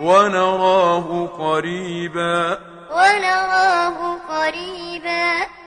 ونراه قريبا. ونراه قريبا.